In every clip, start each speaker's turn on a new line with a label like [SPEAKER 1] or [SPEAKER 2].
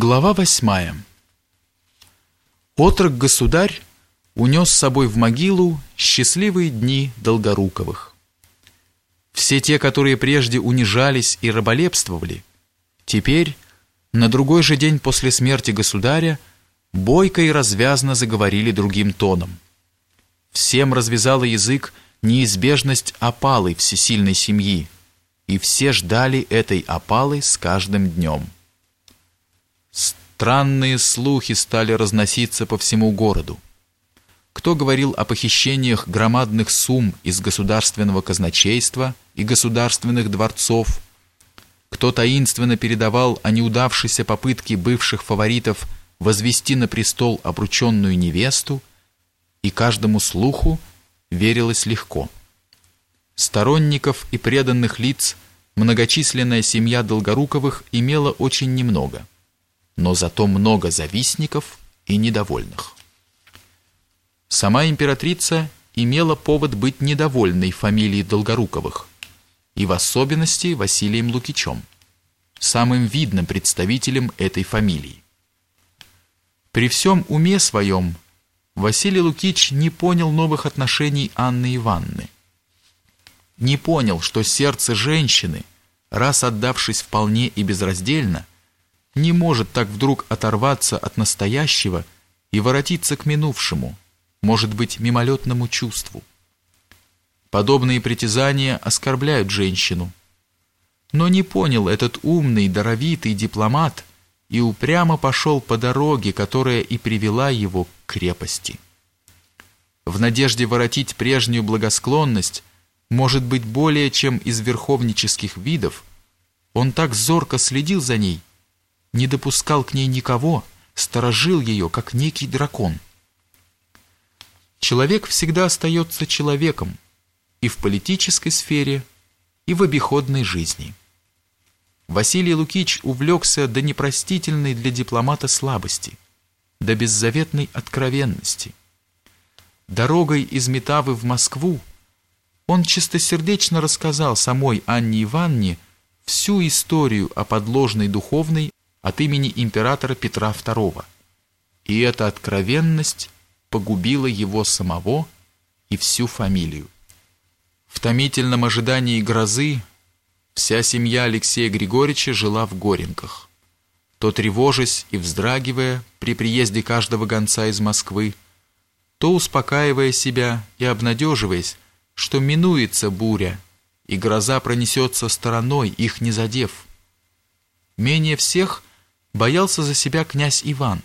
[SPEAKER 1] Глава восьмая. Отрок-государь унес с собой в могилу счастливые дни Долгоруковых. Все те, которые прежде унижались и раболепствовали, теперь, на другой же день после смерти государя, бойко и развязно заговорили другим тоном. Всем развязала язык неизбежность опалы всесильной семьи, и все ждали этой опалы с каждым днем. Странные слухи стали разноситься по всему городу. Кто говорил о похищениях громадных сумм из государственного казначейства и государственных дворцов, кто таинственно передавал о неудавшейся попытке бывших фаворитов возвести на престол обрученную невесту, и каждому слуху верилось легко. Сторонников и преданных лиц многочисленная семья Долгоруковых имела очень немного – но зато много завистников и недовольных. Сама императрица имела повод быть недовольной фамилией Долгоруковых, и в особенности Василием Лукичем, самым видным представителем этой фамилии. При всем уме своем Василий Лукич не понял новых отношений Анны Ивановны. Не понял, что сердце женщины, раз отдавшись вполне и безраздельно, не может так вдруг оторваться от настоящего и воротиться к минувшему, может быть, мимолетному чувству. Подобные притязания оскорбляют женщину. Но не понял этот умный, даровитый дипломат и упрямо пошел по дороге, которая и привела его к крепости. В надежде воротить прежнюю благосклонность, может быть, более чем из верховнических видов, он так зорко следил за ней, не допускал к ней никого, сторожил ее, как некий дракон. Человек всегда остается человеком и в политической сфере, и в обиходной жизни. Василий Лукич увлекся до непростительной для дипломата слабости, до беззаветной откровенности. Дорогой из Метавы в Москву он чистосердечно рассказал самой Анне Ивановне всю историю о подложной духовной от имени императора Петра II. И эта откровенность погубила его самого и всю фамилию. В томительном ожидании грозы вся семья Алексея Григорьевича жила в Горенках. То тревожась и вздрагивая при приезде каждого гонца из Москвы, то успокаивая себя и обнадеживаясь, что минуется буря, и гроза пронесется стороной, их не задев. Менее всех боялся за себя князь Иван.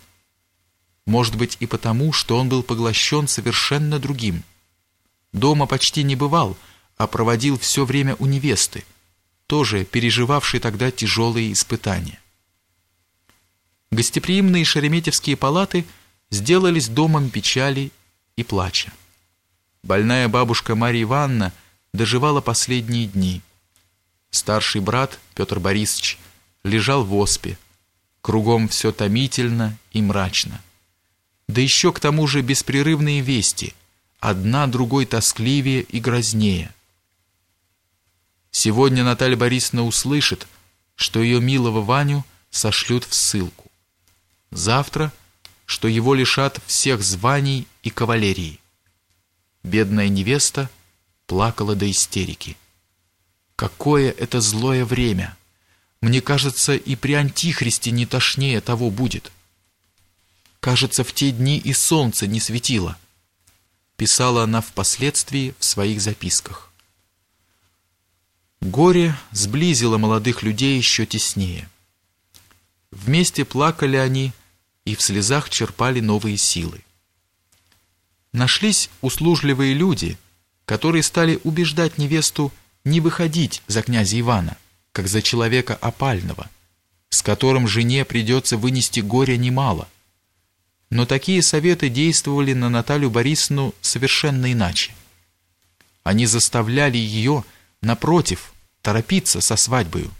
[SPEAKER 1] Может быть и потому, что он был поглощен совершенно другим. Дома почти не бывал, а проводил все время у невесты, тоже переживавшей тогда тяжелые испытания. Гостеприимные шереметьевские палаты сделались домом печали и плача. Больная бабушка Марья Ивановна доживала последние дни. Старший брат Петр Борисович лежал в оспе, Кругом все томительно и мрачно. Да еще к тому же беспрерывные вести, одна другой тоскливее и грознее. Сегодня Наталья Борисовна услышит, что ее милого Ваню сошлют в ссылку. Завтра, что его лишат всех званий и кавалерии. Бедная невеста плакала до истерики. Какое это злое время! Мне кажется, и при Антихристе не тошнее того будет. Кажется, в те дни и солнце не светило. Писала она впоследствии в своих записках. Горе сблизило молодых людей еще теснее. Вместе плакали они и в слезах черпали новые силы. Нашлись услужливые люди, которые стали убеждать невесту не выходить за князя Ивана как за человека опального, с которым жене придется вынести горя немало. Но такие советы действовали на Наталью Борисовну совершенно иначе. Они заставляли ее, напротив, торопиться со свадьбою.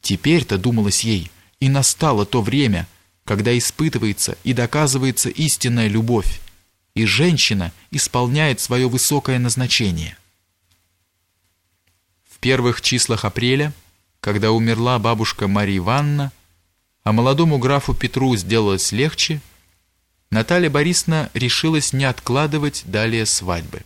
[SPEAKER 1] Теперь-то, думалось ей, и настало то время, когда испытывается и доказывается истинная любовь, и женщина исполняет свое высокое назначение. В первых числах апреля – когда умерла бабушка Мария Ивановна, а молодому графу Петру сделалось легче, Наталья Борисовна решилась не откладывать далее свадьбы.